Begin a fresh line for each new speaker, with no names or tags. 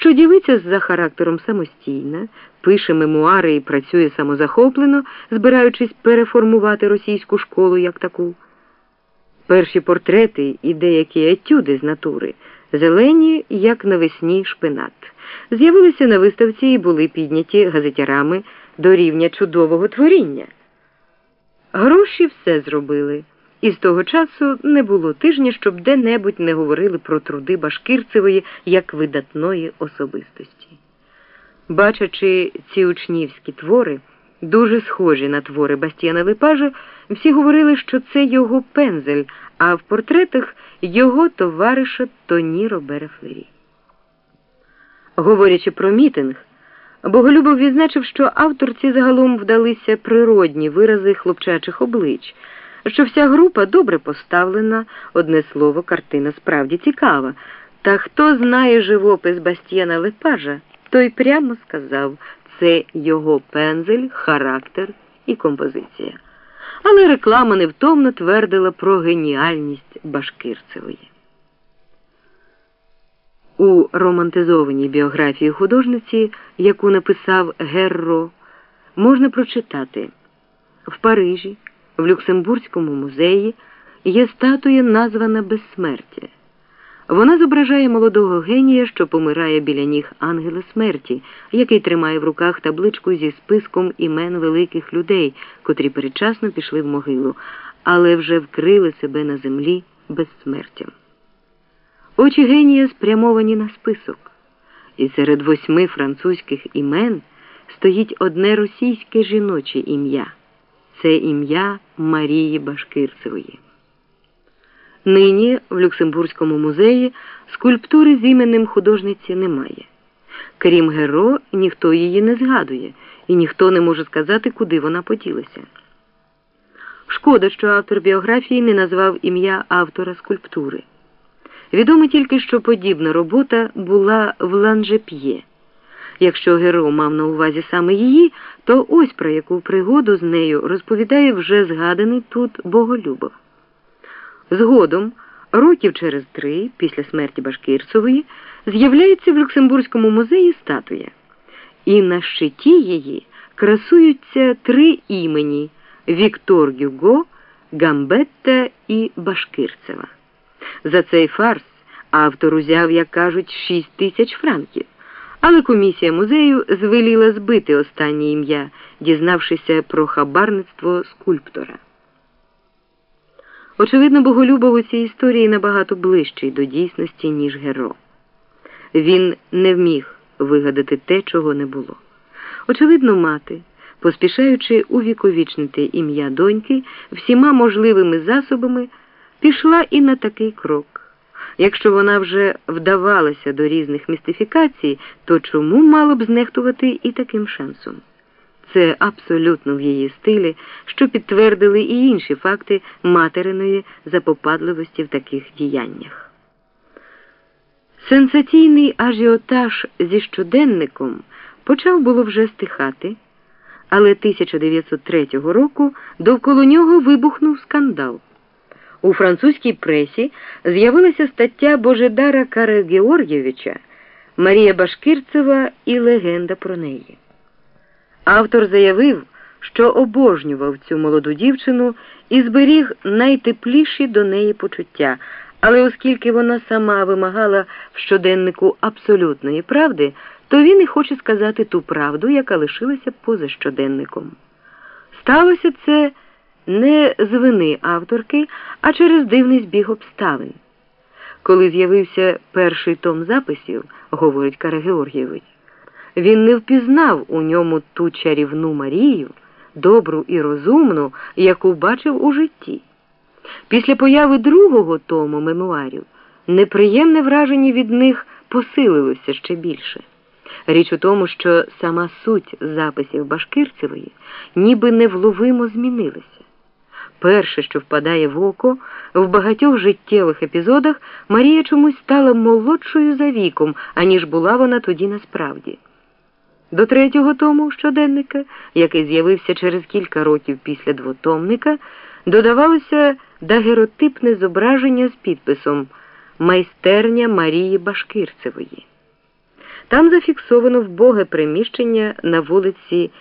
що дівиця за характером самостійна, пише мемуари і працює самозахоплено, збираючись переформувати російську школу як таку. Перші портрети і деякі етюди з натури, зелені, як навесні шпинат, з'явилися на виставці і були підняті газетярами до рівня чудового творіння. Гроші все зробили, і з того часу не було тижня, щоб де-небудь не говорили про труди Башкирцевої як видатної особистості. Бачачи ці учнівські твори, дуже схожі на твори Бастіана Липажа, всі говорили, що це його пензель, а в портретах його товариша Тоні Робера Флері. Говорячи про мітинг, Боголюбов відзначив, що авторці загалом вдалися природні вирази хлопчачих облич, що вся група добре поставлена, одне слово, картина справді цікава. Та хто знає живопис Бастіана Лепажа, той прямо сказав, це його пензель, характер і композиція. Але реклама невтомно твердила про геніальність Башкирцевої. У романтизованій біографії художниці, яку написав Герро, можна прочитати в Парижі, в Люксембурзькому музеї є статуя, названа Безсмертя. Вона зображає молодого генія, що помирає біля ніг ангела смерті, який тримає в руках табличку зі списком імен великих людей, котрі передчасно пішли в могилу, але вже вкрили себе на землі безсмертям. Очі генія спрямовані на список, і серед восьми французьких імен стоїть одне російське жіноче ім'я це ім'я Марії Башкирцевої. Нині в Люксембурзькому музеї скульптури з іменем художниці немає. Крім Геро, ніхто її не згадує, і ніхто не може сказати, куди вона поділася. Шкода, що автор біографії не назвав ім'я автора скульптури. Відомо тільки, що подібна робота була в Ланжеп'є. Якщо Геро мав на увазі саме її, то ось про яку пригоду з нею розповідає вже згаданий тут Боголюбов. Згодом, років через три, після смерті Башкирцевої, з'являється в Люксембурзькому музеї статуя. І на щиті її красуються три імені Віктор Гюго, Гамбетта і Башкирцева. За цей фарс автор узяв, як кажуть, 6 тисяч франків. Але комісія музею звеліла збити останнє ім'я, дізнавшися про хабарництво скульптора. Очевидно, Боголюбов у цій історії набагато ближчий до дійсності, ніж Геро. Він не вміг вигадати те, чого не було. Очевидно, мати, поспішаючи увіковічнити ім'я доньки, всіма можливими засобами, пішла і на такий крок. Якщо вона вже вдавалася до різних містифікацій, то чому мало б знехтувати і таким шансом? Це абсолютно в її стилі, що підтвердили і інші факти материної запопадливості в таких діяннях. Сенсаційний ажіотаж зі щоденником почав було вже стихати, але 1903 року довкола нього вибухнув скандал. У французькій пресі з'явилася стаття Божедара Каре Георгійовича Марія Башкирцева і легенда про неї. Автор заявив, що обожнював цю молоду дівчину і зберіг найтепліші до неї почуття, але оскільки вона сама вимагала в щоденнику абсолютної правди, то він і хоче сказати ту правду, яка лишилася поза щоденником. Сталося це не з вини авторки, а через дивний збіг обставин. Коли з'явився перший том записів, говорить Кара Георгійович, він не впізнав у ньому ту чарівну Марію, добру і розумну, яку бачив у житті. Після появи другого тому мемуарів неприємне враження від них посилилося ще більше. Річ у тому, що сама суть записів Башкирцевої ніби невловимо змінилася. Перше, що впадає в око, в багатьох життєвих епізодах Марія чомусь стала молодшою за віком, аніж була вона тоді насправді. До третього тому щоденника, який з'явився через кілька років після двотомника, додавалося дагеротипне зображення з підписом Майстерня Марії Башкирцевої. Там зафіксовано вбоге приміщення на вулиці